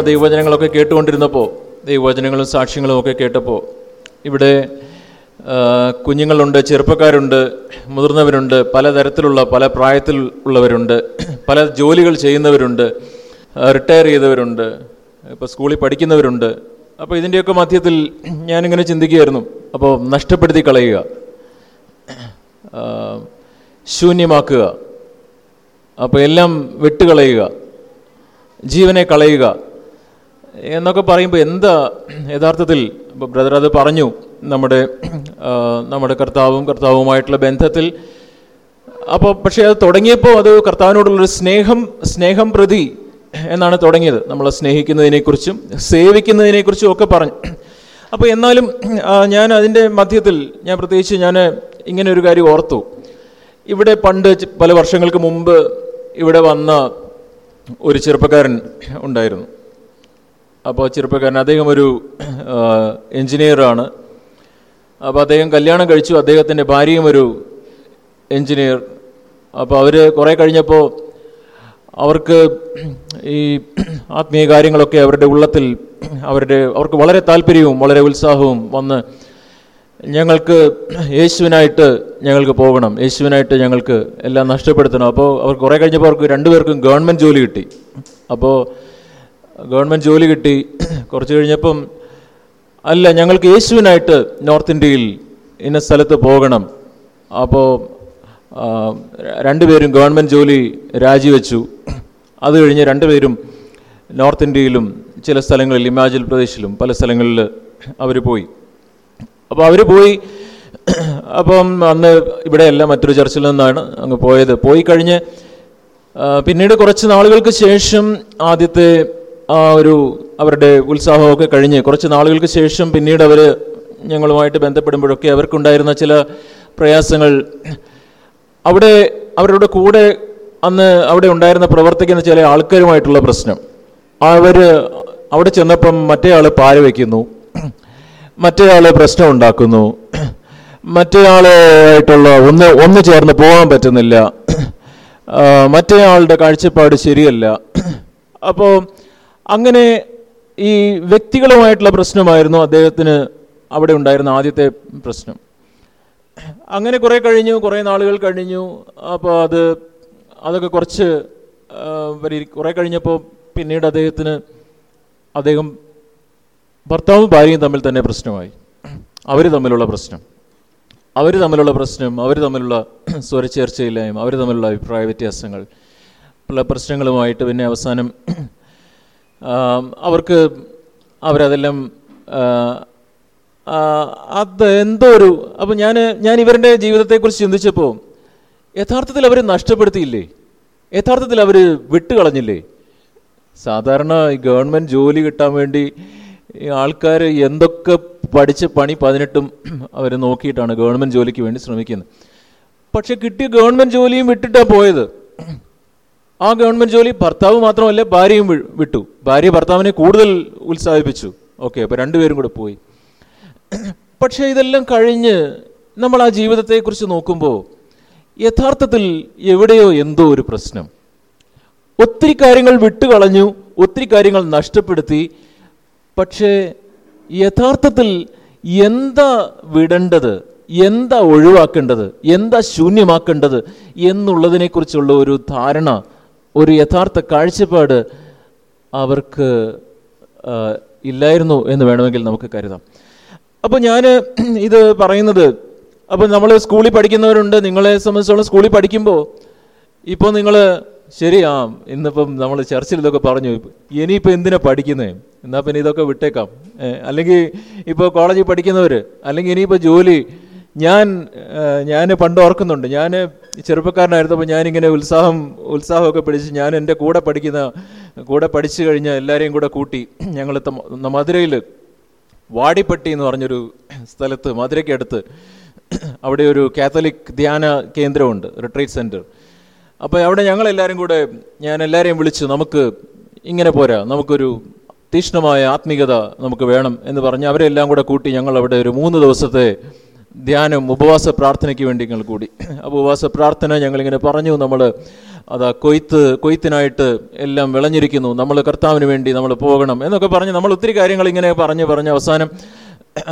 ദൈവവചനങ്ങളൊക്കെ കേട്ടുകൊണ്ടിരുന്നപ്പോൾ ദൈവവചനങ്ങളും സാക്ഷ്യങ്ങളും ഒക്കെ കേട്ടപ്പോൾ ഇവിടെ കുഞ്ഞുങ്ങളുണ്ട് ചെറുപ്പക്കാരുണ്ട് മുതിർന്നവരുണ്ട് പലതരത്തിലുള്ള പല പ്രായത്തിൽ ഉള്ളവരുണ്ട് പല ജോലികൾ ചെയ്യുന്നവരുണ്ട് റിട്ടയർ ചെയ്തവരുണ്ട് ഇപ്പോൾ സ്കൂളിൽ പഠിക്കുന്നവരുണ്ട്. അപ്പോൾ ഇതിന്റെയൊക്കെ മധ്യത്തിൽ ഞാനിങ്ങനെ ചിന്തിക്കുകയായിരുന്നു. അപ്പോൾ നഷ്ടപ്പെടുത്തി കളയുക ശൂന്യമാക്കുക അപ്പോൾ എല്ലാം വെട്ടുകളയുക ജീവനെ കളയുക എന്നൊക്കെ പറയുമ്പോൾ എന്താ യഥാർത്ഥത്തിൽ ബ്രദർ അത് പറഞ്ഞു നമ്മുടെ നമ്മുടെ കർത്താവും കർത്താവുമായിട്ടുള്ള ബന്ധത്തിൽ. അപ്പോൾ പക്ഷേ അത് തുടങ്ങിയപ്പോൾ അത് കർത്താവിനോടുള്ളൊരു സ്നേഹം സ്നേഹം പ്രതി എന്നാണ് തുടങ്ങിയത്. നമ്മളെ സ്നേഹിക്കുന്നതിനെക്കുറിച്ചും സേവിക്കുന്നതിനെക്കുറിച്ചും ഒക്കെ പറഞ്ഞു. അപ്പോൾ എന്നാലും ഞാൻ അതിന്റെ മധ്യത്തിൽ ഞാൻ പ്രത്യേകിച്ച് ഞാൻ ഇങ്ങനെ ഒരു കാര്യം ഓർത്തു. ഇവിടെ പണ്ട് പല വർഷങ്ങൾക്ക് മുമ്പ് ഇവിടെ വന്ന ഒരു ചെറുപ്പക്കാരൻ ഉണ്ടായിരുന്നു. അപ്പോൾ ചെറുപ്പക്കാരൻ അദ്ദേഹം ഒരു എഞ്ചിനീയറാണ്. അപ്പോൾ അദ്ദേഹം കല്യാണം കഴിച്ചു. അദ്ദേഹത്തിന്റെ ഭാര്യയും ഒരു എഞ്ചിനീയർ. അപ്പോൾ അവർ കുറേ കഴിഞ്ഞപ്പോൾ അവർക്ക് ഈ ആത്മീയ കാര്യങ്ങളൊക്കെ അവരുടെ ഉള്ളത്തിൽ അവരുടെ അവർക്ക് വളരെ താല്പര്യവും വളരെ ഉത്സാഹവും വന്ന് ഞങ്ങൾക്ക് യേശുവിനായിട്ട് ഞങ്ങൾക്ക് പോകണം. യേശുവിനായിട്ട് ഞങ്ങൾക്ക് എല്ലാം നഷ്ടപ്പെടുത്തണം. അപ്പോൾ അവർ കുറേ കഴിഞ്ഞപ്പോൾ അവർക്ക് രണ്ടുപേർക്കും ഗവൺമെന്റ് ജോലി കിട്ടി. അപ്പോൾ ഗവൺമെന്റ് ജോലി കിട്ടി. കുറച്ച് കഴിഞ്ഞപ്പം അല്ല ഞങ്ങൾക്ക് യേശുവിനായിട്ട് നോർത്ത് ഇന്ത്യയിൽ ഇന്ന സ്ഥലത്ത് പോകണം. അപ്പോൾ രണ്ടുപേരും ഗവൺമെന്റ് ജോലി രാജിവെച്ചു. അത് കഴിഞ്ഞ് രണ്ടുപേരും നോർത്ത് ഇന്ത്യയിലും ചില സ്ഥലങ്ങളിൽ ഹിമാചൽ പ്രദേശിലും പല സ്ഥലങ്ങളിൽ അവർ പോയി. അപ്പോൾ അവർ പോയി. അപ്പം അന്ന് ഇവിടെയല്ല മറ്റൊരു ചർച്ചിൽ നിന്നാണ് അങ്ങ് പോയത്. പോയി കഴിഞ്ഞ് പിന്നീട് കുറച്ച് നാളുകൾക്ക് ശേഷം ആദ്യത്തെ ആ ഒരു അവരുടെ ഉത്സാഹമൊക്കെ കഴിഞ്ഞ് കുറച്ച് നാളുകൾക്ക് ശേഷം പിന്നീട് അവർ ഞങ്ങളുമായിട്ട് ബന്ധപ്പെടുമ്പോഴൊക്കെ അവർക്കുണ്ടായിരുന്ന ചില പ്രയാസങ്ങൾ. അവിടെ അവരുടെ കൂടെ അന്ന് അവിടെ ഉണ്ടായിരുന്ന പ്രവർത്തിക്കുന്ന ചില ആൾക്കാരുമായിട്ടുള്ള പ്രശ്നം. അവർ അവിടെ ചെന്നപ്പം മറ്റേ ആൾ പാര വയ്ക്കുന്നു. മറ്റേ ആൾ പ്രശ്നം ഉണ്ടാക്കുന്നു. മറ്റേ ആളുമായിട്ടുള്ള ഒന്ന് ഒന്ന് ചേർന്ന് പോകാൻ പറ്റുന്നില്ല. മറ്റേയാളുടെ കാഴ്ചപ്പാട് ശരിയല്ല. അപ്പോൾ അങ്ങനെ ഈ വ്യക്തികളുമായിട്ടുള്ള പ്രശ്നമായിരുന്നു അദ്ദേഹത്തിന് അവിടെ ഉണ്ടായിരുന്ന ആദ്യത്തെ പ്രശ്നം. അങ്ങനെ കുറേ കഴിഞ്ഞു കുറേ നാളുകൾ കഴിഞ്ഞു. അപ്പോൾ അത് അതൊക്കെ കുറച്ച് കുറേ കഴിഞ്ഞപ്പോൾ പിന്നീട് അദ്ദേഹത്തിന് അദ്ദേഹം ഭർത്താവും ഭാര്യയും തമ്മിൽ തന്നെ പ്രശ്നമായി. അവർ തമ്മിലുള്ള പ്രശ്നം. അവർ തമ്മിലുള്ള പ്രശ്നം അവർ തമ്മിലുള്ള സ്വരച്ചേർച്ചയില്ലായ്മ അവർ തമ്മിലുള്ള അഭിപ്രായ വ്യത്യാസങ്ങൾ പല പ്രശ്നങ്ങളുമായിട്ട് പിന്നെ അവസാനം അവർക്ക് അവരതെല്ലാം അത് എന്തോ ഒരു അപ്പം ഞാൻ ഞാൻ ഇവരുടെ ജീവിതത്തെക്കുറിച്ച് ചിന്തിച്ചപ്പോൾ യഥാർത്ഥത്തിൽ അവർ നഷ്ടപ്പെടുത്തിയില്ലേ? യഥാർത്ഥത്തിൽ അവർ വിട്ടുകളഞ്ഞില്ലേ? സാധാരണ ഈ ഗവൺമെന്റ് ജോലി കിട്ടാൻ വേണ്ടി ആൾക്കാർ എന്തൊക്കെ പഠിച്ച പണി പതിനെട്ടും അവർ നോക്കിയിട്ടാണ് ഗവൺമെന്റ് ജോലിക്ക് വേണ്ടി ശ്രമിക്കുന്നത്. പക്ഷെ കിട്ടിയ ഗവൺമെന്റ് ജോലിയും വിട്ടിട്ടാണ് പോയത്. ആ ഗവൺമെന്റ് ജോലി ഭർത്താവ് മാത്രമല്ല ഭാര്യയും വിട്ടു. ഭാര്യ ഭർത്താവിനെ കൂടുതൽ ഉത്സാഹിപ്പിച്ചു. ഓക്കെ അപ്പോൾ രണ്ടുപേരും കൂടെ പോയി. പക്ഷേ ഇതെല്ലാം കഴിഞ്ഞ് നമ്മൾ ആ ജീവിതത്തെക്കുറിച്ച് നോക്കുമ്പോൾ യഥാർത്ഥത്തിൽ എവിടെയോ എന്തോ ഒരു പ്രശ്നം. ഒത്തിരി കാര്യങ്ങൾ വിട്ടുകളഞ്ഞു ഒത്തിരി കാര്യങ്ങൾ നഷ്ടപ്പെടുത്തി. പക്ഷേ യഥാർത്ഥത്തിൽ എന്താ വിടേണ്ടത്? എന്താ ഒഴിവാക്കേണ്ടത്? എന്താ ശൂന്യമാക്കേണ്ടത്? എന്നുള്ളതിനെക്കുറിച്ചുള്ള ഒരു ധാരണ ഒരു യഥാർത്ഥ കാഴ്ചപ്പാട് അവർക്ക് ഇല്ലായിരുന്നു എന്ന് വേണമെങ്കിൽ നമുക്ക് കരുതാം. അപ്പോൾ ഞാൻ ഇത് പറയുന്നത് അപ്പോൾ നമ്മൾ സ്കൂളിൽ പഠിക്കുന്നവരുണ്ട് നിങ്ങളെ സംബന്ധിച്ചോളം സ്കൂളിൽ പഠിക്കുമ്പോൾ ഇപ്പോൾ നിങ്ങൾ ശരി ആ ഇന്നിപ്പം നമ്മൾ ചർച്ചിൽ ഇതൊക്കെ പറഞ്ഞു ഇനിയിപ്പോൾ എന്തിനാ പഠിക്കുന്നത് എന്നാൽ പിന്നെ ഇതൊക്കെ വിട്ടേക്കാം. അല്ലെങ്കിൽ ഇപ്പോൾ കോളേജിൽ പഠിക്കുന്നവർ അല്ലെങ്കിൽ ഇനിയിപ്പോൾ ജോലി ഞാൻ ഞാൻ പണ്ട് ഓർക്കുന്നുണ്ട് ഞാൻ ചെറുപ്പക്കാരനായിരുന്നപ്പോൾ ഞാനിങ്ങനെ ഉത്സാഹം ഉത്സാഹമൊക്കെ പിടിച്ച് ഞാൻ എന്റെ കൂടെ പഠിക്കുന്ന കൂടെ പഠിച്ചു കഴിഞ്ഞ എല്ലാവരെയും കൂടെ കൂട്ടി ഞങ്ങൾ മധുരയിൽ വാടിപ്പട്ടി എന്ന് പറഞ്ഞൊരു സ്ഥലത്ത് മധുരയ്ക്കടുത്ത് അവിടെ ഒരു കാത്തലിക് ധ്യാന കേന്ദ്രമുണ്ട് റിട്രീറ്റ് സെന്റർ അപ്പോൾ അവിടെ ഞങ്ങളെല്ലാവരും കൂടെ ഞാൻ എല്ലാവരെയും വിളിച്ചു നമുക്ക് ഇങ്ങനെ പോരാ നമുക്കൊരു തീക്ഷ്ണമായ ആത്മീയത നമുക്ക് വേണം എന്ന് പറഞ്ഞ് അവരെല്ലാം കൂടെ കൂട്ടി ഞങ്ങൾ അവിടെ ഒരു മൂന്ന് ദിവസത്തെ ധ്യാനം ഉപവാസ പ്രാർത്ഥനയ്ക്ക് വേണ്ടി ഞങ്ങൾ കൂടി. അപ്പോൾ ഉപവാസ പ്രാർത്ഥന ഞങ്ങളിങ്ങനെ പറഞ്ഞു നമ്മൾ അതാ കൊയ്ത്ത് കൊയ്ത്തിനായിട്ട് എല്ലാം വിളഞ്ഞിരിക്കുന്നു. നമ്മൾ കർത്താവിന് വേണ്ടി നമ്മൾ പോകണം എന്നൊക്കെ പറഞ്ഞ് നമ്മൾ ഒത്തിരി കാര്യങ്ങൾ ഇങ്ങനെ പറഞ്ഞ് പറഞ്ഞ് അവസാനം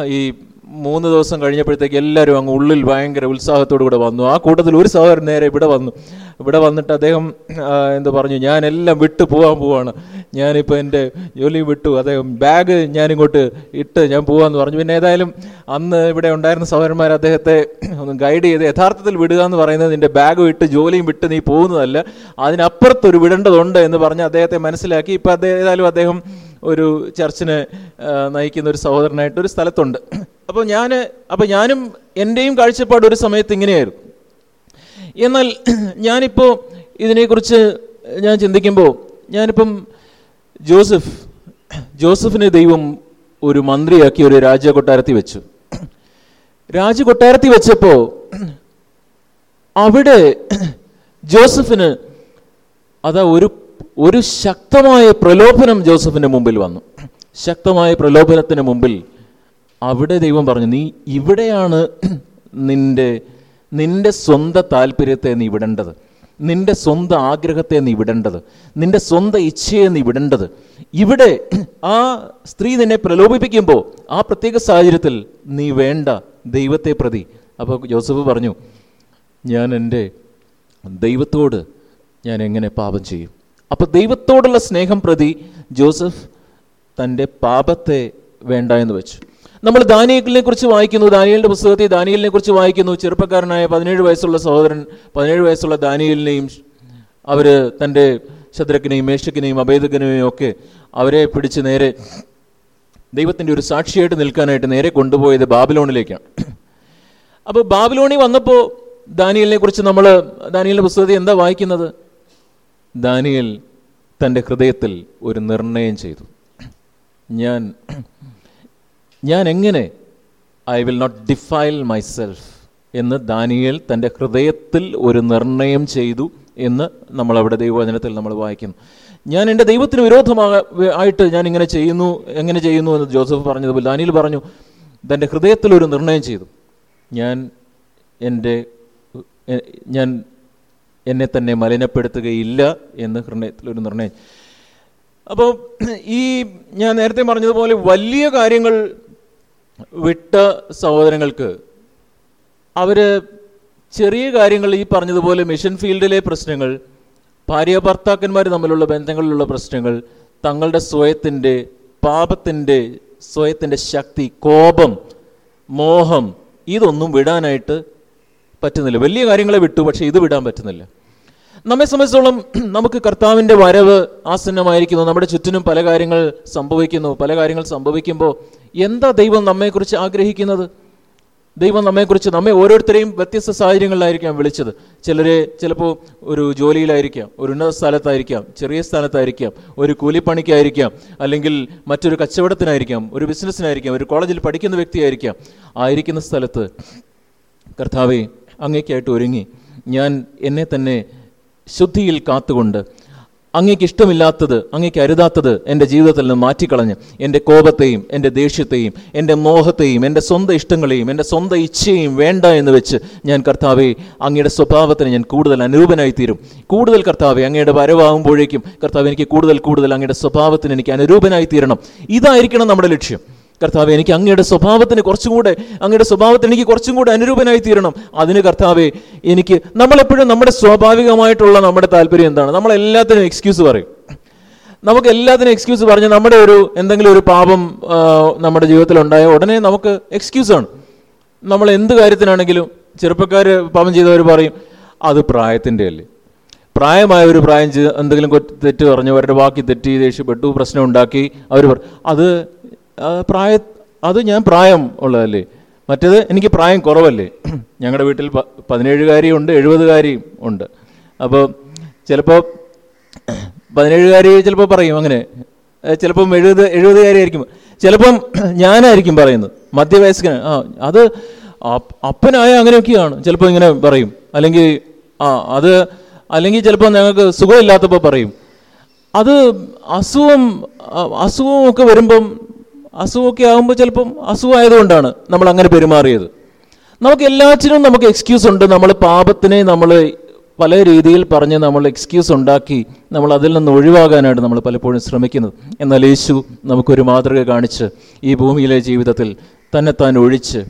ഈ മൂന്ന് ദിവസം കഴിഞ്ഞപ്പോഴത്തേക്ക് എല്ലാവരും അങ്ങ് ഉള്ളിൽ ഭയങ്കര ഉത്സാഹത്തോടു കൂടെ വന്നു. ആ കൂട്ടത്തിൽ ഒരു സഹോദരൻ നേരെ ഇവിടെ വന്നു. ഇവിടെ വന്നിട്ട് അദ്ദേഹം എന്ത് പറഞ്ഞു? ഞാനെല്ലാം വിട്ടു പോകാൻ പോവാണ്. ഞാനിപ്പോൾ എന്റെ ജോലി വിട്ടു. അദ്ദേഹം ബാഗ് ഞാനിങ്ങോട്ട് ഇട്ട് ഞാൻ പോവാന്ന് പറഞ്ഞു. പിന്നെ ഏതായാലും അന്ന് ഇവിടെ ഉണ്ടായിരുന്ന സഹോദരന്മാർ അദ്ദേഹത്തെ ഒന്ന് ഗൈഡ് ചെയ്ത് യഥാർത്ഥത്തിൽ വിടുക എന്ന് പറയുന്നത് നിന്റെ ബാഗും ഇട്ട് ജോലിയും വിട്ട് നീ പോകുന്നതല്ല. അതിനപ്പുറത്തൊരു വിടേണ്ടതുണ്ട് എന്ന് പറഞ്ഞ് അദ്ദേഹത്തെ മനസ്സിലാക്കി. ഇപ്പം അദ്ദേഹം ഏതായാലും അദ്ദേഹം ഒരു ചർച്ചിനെ നയിക്കുന്ന ഒരു സഹോദരനായിട്ട് ഒരു സ്ഥലത്തുണ്ട്. അപ്പോൾ ഞാൻ അപ്പോൾ ഞാനും എന്റെയും കാഴ്ചപ്പാട് ഒരു സമയത്ത് ഇങ്ങനെയായിരുന്നു. എന്നാൽ ഞാനിപ്പോൾ ഇതിനെക്കുറിച്ച് ഞാൻ ചിന്തിക്കുമ്പോൾ ഞാനിപ്പം ജോസഫ് ജോസഫിനെ ദൈവം ഒരു മന്ത്രിയാക്കി ഒരു രാജകൊട്ടാരത്തിൽ വെച്ചു. രാജകൊട്ടാരത്തിൽ വെച്ചപ്പോൾ അവിടെ ജോസഫിന് അതാ ഒരു ഒരു ശക്തമായ പ്രലോഭനം ജോസഫിന്റെ മുമ്പിൽ വന്നു. ശക്തമായ പ്രലോഭനത്തിന് മുമ്പിൽ അവിടെ ദൈവം പറഞ്ഞു നീ ഇവിടെയാണ് നിന്റെ നിന്റെ സ്വന്തം താല്പര്യത്തെ നീ വിടേണ്ടത്. നിന്റെ സ്വന്തം ആഗ്രഹത്തെ നീ വിടേണ്ടത്. നിന്റെ സ്വന്തം ഇച്ഛയെ നീ വിടേണ്ടത്. ഇവിടെ ആ സ്ത്രീ നിന്നെ പ്രലോഭിപ്പിക്കുമ്പോൾ ആ പ്രത്യേക സാഹചര്യത്തിൽ നീ വേണ്ട ദൈവത്തെ പ്രതി. അപ്പോൾ ജോസഫ് പറഞ്ഞു ഞാൻ എന്റെ ദൈവത്തോട് ഞാൻ എങ്ങനെ പാപം ചെയ്യും? അപ്പോൾ ദൈവത്തോടുള്ള സ്നേഹം പ്രതി ജോസഫ് തന്റെ പാപത്തെ വേണ്ട എന്ന് വെച്ചു. നമ്മൾ ദാനിയലിനെ കുറിച്ച് വായിക്കുന്നു. ദാനിയലിന്റെ പുസ്തകത്തിൽ ദാനിയലിനെ കുറിച്ച് വായിക്കുന്നു. ചെറുപ്പക്കാരനായ പതിനേഴ് വയസ്സുള്ള സഹോദരൻ പതിനേഴ് വയസ്സുള്ള ദാനിയലിനെയും അവർ തന്റെ ശത്രുക്കിനെയും മേഷക്കിനെയും അഭേദകനെയും ഒക്കെ അവരെ പിടിച്ച് നേരെ ദൈവത്തിന്റെ ഒരു സാക്ഷിയായിട്ട് നിൽക്കാനായിട്ട് നേരെ കൊണ്ടുപോയത് ബാബിലോണിലേക്കാണ്. അപ്പോൾ ബാബിലോണി വന്നപ്പോൾ ദാനിയലിനെ കുറിച്ച് നമ്മൾ ദാനിയലിന്റെ പുസ്തകത്തിൽ എന്താ വായിക്കുന്നത്? ദാനിയൽ തന്റെ ഹൃദയത്തിൽ ഒരു നിർണയം ചെയ്തു. ഞാൻ ഞാൻ എങ്ങനെ I will not defile myself എന്ന് ദാനിയേൽ തന്റെ ഹൃദയത്തിൽ ഒരു നിർണയം ചെയ്തു എന്ന് നമ്മളവിടെ ദൈവവചനത്തിൽ നമ്മൾ വായിക്കുന്നു. ഞാൻ എന്റെ ദൈവത്തിന് വിരോധമാക ആയിട്ട് ഞാൻ ഇങ്ങനെ ചെയ്യുന്നു എങ്ങനെ ചെയ്യുന്നു എന്ന് ജോസഫ് പറഞ്ഞതുപോലെ ദാനിയൽ പറഞ്ഞു തന്റെ ഹൃദയത്തിൽ ഒരു നിർണയം ചെയ്തു. ഞാൻ എന്റെ ഞാൻ എന്നെ തന്നെ മലിനപ്പെടുത്തുകയില്ല എന്ന് ഹൃദയത്തിൽ ഒരു നിർണയം. അപ്പോൾ ഈ ഞാൻ നേരത്തെ പറഞ്ഞതുപോലെ വലിയ കാര്യങ്ങൾ വിട്ട സഹോദരങ്ങൾക്ക് അവർ ചെറിയ കാര്യങ്ങൾ ഈ പറഞ്ഞതുപോലെ മിഷൻ ഫീൽഡിലെ പ്രശ്നങ്ങൾ ഭാര്യ ഭർത്താക്കന്മാർ തമ്മിലുള്ള ബന്ധങ്ങളിലുള്ള പ്രശ്നങ്ങൾ തങ്ങളുടെ സ്വയത്തിന്റെ പാപത്തിന്റെ സ്വയത്തിന്റെ ശക്തി കോപം മോഹം ഇതൊന്നും വിടാനായിട്ട് പറ്റുന്നില്ല. വലിയ കാര്യങ്ങളെ വിട്ടു പക്ഷേ ഇത് വിടാൻ പറ്റുന്നില്ല. നമ്മെ സംബന്ധിച്ചോളം നമുക്ക് കർത്താവിന്റെ വരവ് ആസന്നമായിരിക്കുന്നു. നമ്മുടെ ചുറ്റിനും പല കാര്യങ്ങൾ സംഭവിക്കുന്നു. പല കാര്യങ്ങൾ സംഭവിക്കുമ്പോൾ എന്താ ദൈവം നമ്മെക്കുറിച്ച് ആഗ്രഹിക്കുന്നത്? ദൈവം നമ്മെക്കുറിച്ച് നമ്മെ ഓരോരുത്തരെയും വ്യത്യസ്ത സാഹചര്യങ്ങളിലായിരിക്കാം വിളിച്ചത്. ചിലരെ ചിലപ്പോൾ ഒരു ജോലിയിലായിരിക്കാം ഒരു ഉന്നത സ്ഥലത്തായിരിക്കാം ചെറിയ സ്ഥലത്തായിരിക്കാം ഒരു കൂലിപ്പണിക്കായിരിക്കാം അല്ലെങ്കിൽ മറ്റൊരു കച്ചവടത്തിനായിരിക്കാം ഒരു ബിസിനസ്സിനായിരിക്കാം ഒരു കോളേജിൽ പഠിക്കുന്ന വ്യക്തിയായിരിക്കാം. ആയിരിക്കുന്ന സ്ഥലത്ത് കർത്താവെ അങ്ങേക്കായിട്ട് ഒരുങ്ങി. ഞാൻ എന്നെ തന്നെ ശുദ്ധിയിൽ കാത്തുകൊണ്ട് അങ്ങേക്ക് ഇഷ്ടമില്ലാത്തത് അങ്ങേക്ക് അരുതാത്തത് എന്റെ ജീവിതത്തിൽ നിന്ന് മാറ്റിക്കളഞ്ഞ് എന്റെ കോപത്തെയും എന്റെ ദേഷ്യത്തെയും എന്റെ മോഹത്തെയും എന്റെ സ്വന്തം ഇഷ്ടങ്ങളെയും എന്റെ സ്വന്തം ഇച്ഛയും വേണ്ട എന്ന് വെച്ച് ഞാൻ കർത്താവെ അങ്ങയുടെ സ്വഭാവത്തിന് ഞാൻ കൂടുതൽ അനുരൂപനായി തീരും കൂടുതൽ കർത്താവെ അങ്ങയുടെ വരവാകുമ്പോഴേക്കും കർത്താവ് എനിക്ക് കൂടുതൽ കൂടുതൽ അങ്ങയുടെ സ്വഭാവത്തിന് എനിക്ക് അനുരൂപനായി തീരണം ഇതായിരിക്കണം നമ്മുടെ ലക്ഷ്യം. കർത്താവെ എനിക്ക് അങ്ങയുടെ സ്വഭാവത്തിന് കുറച്ചും കൂടെ അങ്ങയുടെ സ്വഭാവത്തിന് എനിക്ക് കുറച്ചും കൂടെ അനുരൂപനായി തീരണം. അതിന് കർത്താവെ എനിക്ക് നമ്മളെപ്പോഴും നമ്മുടെ സ്വാഭാവികമായിട്ടുള്ള നമ്മുടെ താല്പര്യം എന്താണ്? നമ്മളെല്ലാത്തിനും എക്സ്ക്യൂസ് പറയും. നമുക്ക് എല്ലാത്തിനും എക്സ്ക്യൂസ് പറഞ്ഞ് നമ്മുടെ ഒരു എന്തെങ്കിലും ഒരു പാപം നമ്മുടെ ജീവിതത്തിൽ ഉണ്ടായ ഉടനെ നമുക്ക് എക്സ്ക്യൂസാണ് നമ്മൾ എന്ത് കാര്യത്തിനാണെങ്കിലും ചെറുപ്പക്കാർ പാപം ചെയ്തവർ പറയും അത് പ്രായത്തിന്റെ അല്ലേ? പ്രായമായ ഒരു പ്രായം ചെയ്ത് എന്തെങ്കിലും തെറ്റ് പറഞ്ഞു അവരുടെ വാക്കി തെറ്റി ദേഷ്യപ്പെട്ടു പ്രശ്നം ഉണ്ടാക്കി അവർ അത് പ്രായ അത് ഞാൻ പ്രായം ഉള്ളതല്ലേ? മറ്റേത് എനിക്ക് പ്രായം കുറവല്ലേ? ഞങ്ങളുടെ വീട്ടിൽ പതിനേഴുകാരിയും ഉണ്ട് എഴുപതുകാരിയും ഉണ്ട്. അപ്പോൾ ചിലപ്പോൾ പതിനേഴുകാരി ചിലപ്പോൾ പറയും അങ്ങനെ. ചിലപ്പം എഴുപത് എഴുപതുകാരിയായിരിക്കും. ചിലപ്പം ഞാനായിരിക്കും പറയുന്നത് മധ്യവയസ്കന്. ആ അത് അപ്പ- അപ്പനായ അങ്ങനെയൊക്കെയാണ്. ചിലപ്പോൾ ഇങ്ങനെ പറയും. അല്ലെങ്കിൽ ആ അത് അല്ലെങ്കിൽ ചിലപ്പോൾ ഞങ്ങൾക്ക് സുഖമില്ലാത്തപ്പോൾ പറയും. അത് അസുഖം അസുഖമൊക്കെ വരുമ്പം അസുഖമൊക്കെ ആകുമ്പോൾ ചിലപ്പം അസുഖമായതുകൊണ്ടാണ് നമ്മൾ അങ്ങനെ പെരുമാറിയത്. നമുക്ക് എല്ലാറ്റിനും നമുക്ക് എക്സ്ക്യൂസ് ഉണ്ട്. നമ്മൾ പാപത്തിനെ നമ്മൾ പല രീതിയിൽ പറഞ്ഞ് നമ്മൾ എക്സ്ക്യൂസ് ഉണ്ടാക്കി നമ്മൾ അതിൽ നിന്ന് ഒഴിവാകാനായിട്ട് നമ്മൾ പലപ്പോഴും ശ്രമിക്കുന്നത്. എന്നാൽ യേശു നമുക്കൊരു മാതൃക കാണിച്ച് ഈ ഭൂമിയിലെ ജീവിതത്തിൽ തന്നെത്താൻ ഒഴിച്ച്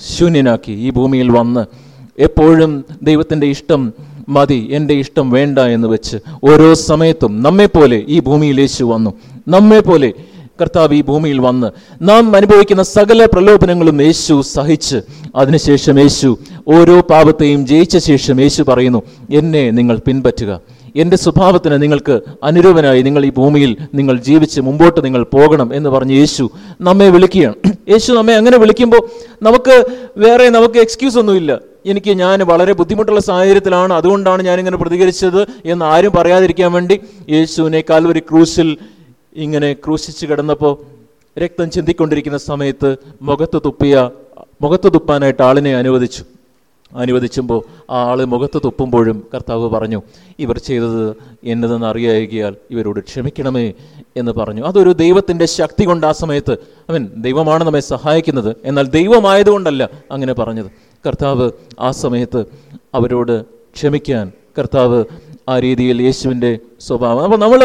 ശൂന്യനാക്കി ഈ ഭൂമിയിൽ വന്ന് എപ്പോഴും ദൈവത്തിന്റെ ഇഷ്ടം മതി എന്റെ ഇഷ്ടം വേണ്ട എന്ന് വെച്ച് ഓരോ സമയത്തും നമ്മെപ്പോലെ ഈ ഭൂമിയിൽ യേശു വന്നു. നമ്മെപ്പോലെ കർത്താവ് ഈ ഭൂമിയിൽ വന്ന് നാം അനുഭവിക്കുന്ന സകല പ്രലോഭനങ്ങളും യേശു സഹിച്ച്. അതിനുശേഷം യേശു ഓരോ പാപത്തെയും ജയിച്ച ശേഷം യേശു പറയുന്നു എന്നെ നിങ്ങൾ പിൻപറ്റുക. എന്റെ സ്വഭാവത്തിന് നിങ്ങൾക്ക് അനുരൂപനായി നിങ്ങൾ ഈ ഭൂമിയിൽ നിങ്ങൾ ജീവിച്ച് മുമ്പോട്ട് നിങ്ങൾ പോകണം എന്ന് പറഞ്ഞ് യേശു നമ്മെ വിളിക്കുകയാണ്. യേശു നമ്മെ അങ്ങനെ വിളിക്കുമ്പോൾ നമുക്ക് വേറെ നമുക്ക് എക്സ്ക്യൂസ് ഒന്നുമില്ല. എനിക്ക് ഞാൻ വളരെ ബുദ്ധിമുട്ടുള്ള സാഹചര്യത്തിലാണ് അതുകൊണ്ടാണ് ഞാനിങ്ങനെ പ്രതികരിച്ചത് എന്ന് ആരും പറയാതിരിക്കാൻ വേണ്ടി യേശുവിനെ കാൽവരി ക്രൂശിൽ ഇങ്ങനെ ക്രൂശിച്ച് കിടന്നപ്പോൾ രക്തം ചിന്തിക്കൊണ്ടിരിക്കുന്ന സമയത്ത് മുഖത്ത് തുപ്പിയ മുഖത്ത് തുപ്പാനായിട്ട് ആളിനെ അനുവദിച്ചു. അനുവദിച്ചുമ്പോൾ ആ ആൾ മുഖത്ത് തുപ്പുമ്പോഴും കർത്താവ് പറഞ്ഞു ഇവർ ചെയ്തത് എന്നതെന്ന് അറിയായികയാൽ ഇവരോട് ക്ഷമിക്കണമേ എന്ന് പറഞ്ഞു. അതൊരു ദൈവത്തിന്റെ ശക്തി കൊണ്ട് ആ സമയത്ത് അവൻ ദൈവമാണ് നമ്മെ സഹായിക്കുന്നത്. എന്നാൽ ദൈവമായതുകൊണ്ടല്ല അങ്ങനെ പറഞ്ഞത്. കർത്താവ് ആ സമയത്ത് അവരോട് ക്ഷമിക്കാൻ കർത്താവ് ആ രീതിയിൽ യേശുവിന്റെ സ്വഭാവം. അപ്പോൾ നമ്മൾ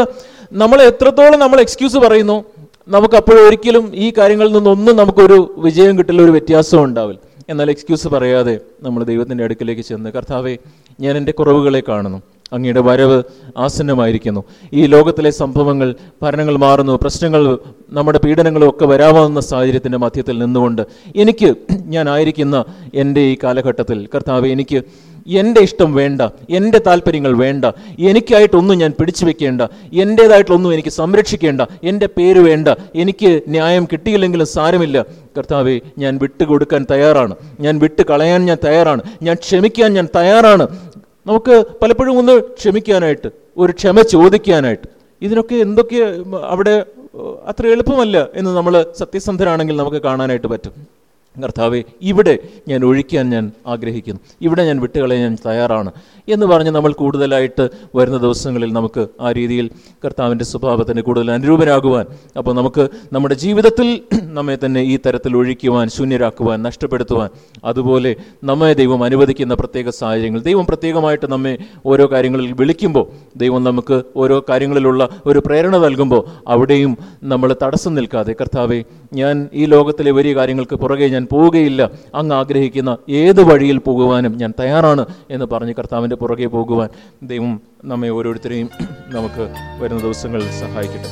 നമ്മൾ എത്രത്തോളം നമ്മൾ എക്സ്ക്യൂസ് പറയുന്നു നമുക്ക് അപ്പോഴൊരിക്കലും ഈ കാര്യങ്ങളിൽ നിന്നൊന്നും നമുക്കൊരു വിജയം കിട്ടില്ല ഒരു വ്യത്യാസവും ഉണ്ടാവില്ല. എന്നാൽ എക്സ്ക്യൂസ് പറയാതെ നമ്മൾ ദൈവത്തിന്റെ അടുക്കിലേക്ക് ചെന്ന് കർത്താവെ ഞാൻ എന്റെ കുറവുകളെ കാണുന്നു. അങ്ങയുടെ വരവ് ആസന്നമായിരിക്കുന്നു. ഈ ലോകത്തിലെ സംഭവങ്ങൾ ഭരണങ്ങൾ മാറുന്നു പ്രശ്നങ്ങൾ നമ്മുടെ പീഡനങ്ങളും ഒക്കെ വരാവുന്ന സാഹചര്യത്തിന്റെ മധ്യത്തിൽ നിന്നുകൊണ്ട് എനിക്ക് ഞാനായിരിക്കുന്ന എന്റെ ഈ കാലഘട്ടത്തിൽ കർത്താവ് എനിക്ക് എന്റെ ഇഷ്ടം വേണ്ട എന്റെ താല്പര്യങ്ങൾ വേണ്ട എനിക്കായിട്ടൊന്നും ഞാൻ പിടിച്ചു വെക്കേണ്ട എന്റേതായിട്ടൊന്നും എനിക്ക് സംരക്ഷിക്കേണ്ട എന്റെ പേര് വേണ്ട എനിക്ക് ന്യായം കിട്ടിയില്ലെങ്കിലും സാരമില്ല. കർത്താവെ ഞാൻ വിട്ടുകൊടുക്കാൻ തയ്യാറാണ്. ഞാൻ വിട്ട് കളയാൻ ഞാൻ തയ്യാറാണ്. ഞാൻ ക്ഷമിക്കാൻ ഞാൻ തയ്യാറാണ്. നമുക്ക് പലപ്പോഴും ഒന്ന് ക്ഷമിക്കാനായിട്ട് ഒരു ക്ഷമ ചോദിക്കാനായിട്ട്. ഇതിനൊക്കെ എന്തൊക്കെ അവിടെ അത്ര എളുപ്പമല്ല എന്ന് നമ്മൾ സത്യസന്ധരാണെങ്കിൽ നമുക്ക് കാണാനായിട്ട് പറ്റും. കർത്താവെ ഇവിടെ ഞാൻ ഒഴിക്കാൻ ഞാൻ ആഗ്രഹിക്കുന്നു. ഇവിടെ ഞാൻ വിട്ടുകളയാൻ തയ്യാറാണ്. എന്ന് പറഞ്ഞ് നമ്മൾ കൂടുതലായിട്ട് വരുന്ന ദിവസങ്ങളിൽ നമുക്ക് ആ രീതിയിൽ കർത്താവിന്റെ സ്വഭാവത്തിന് കൂടുതൽ അനുരൂപരാകുവാൻ അപ്പോൾ നമുക്ക് നമ്മുടെ ജീവിതത്തിൽ നമ്മെ തന്നെ ഈ തരത്തിൽ ഒഴിക്കുവാൻ ശൂന്യരാക്കുവാൻ നഷ്ടപ്പെടുത്തുവാൻ അതുപോലെ നമ്മെ ദൈവം അനുവദിക്കുന്ന പ്രത്യേക സാഹചര്യങ്ങൾ ദൈവം പ്രത്യേകമായിട്ട് നമ്മെ ഓരോ കാര്യങ്ങളിൽ വിളിക്കുമ്പോൾ ദൈവം നമുക്ക് ഓരോ കാര്യങ്ങളിലുള്ള ഒരു പ്രേരണ നൽകുമ്പോൾ അവിടെയും നമ്മൾ തടസ്സം നിൽക്കാതെ കർത്താവെ ഞാൻ ഈ ലോകത്തിലെ വലിയ കാര്യങ്ങൾക്ക് പുറകെ ഞാൻ പോവുകയില്ല. അങ്ങ് ആഗ്രഹിക്കുന്ന ഏത് വഴിയിൽ പോകുവാനും ഞാൻ തയ്യാറാണ് എന്ന് പറഞ്ഞ് കർത്താവിന്റെ പുറകെ പോകുവാൻ ദൈവം നമ്മെ ഓരോരുത്തരെയും നമുക്ക് വരുന്ന ദിവസങ്ങളിൽ സഹായിക്കട്ടെ.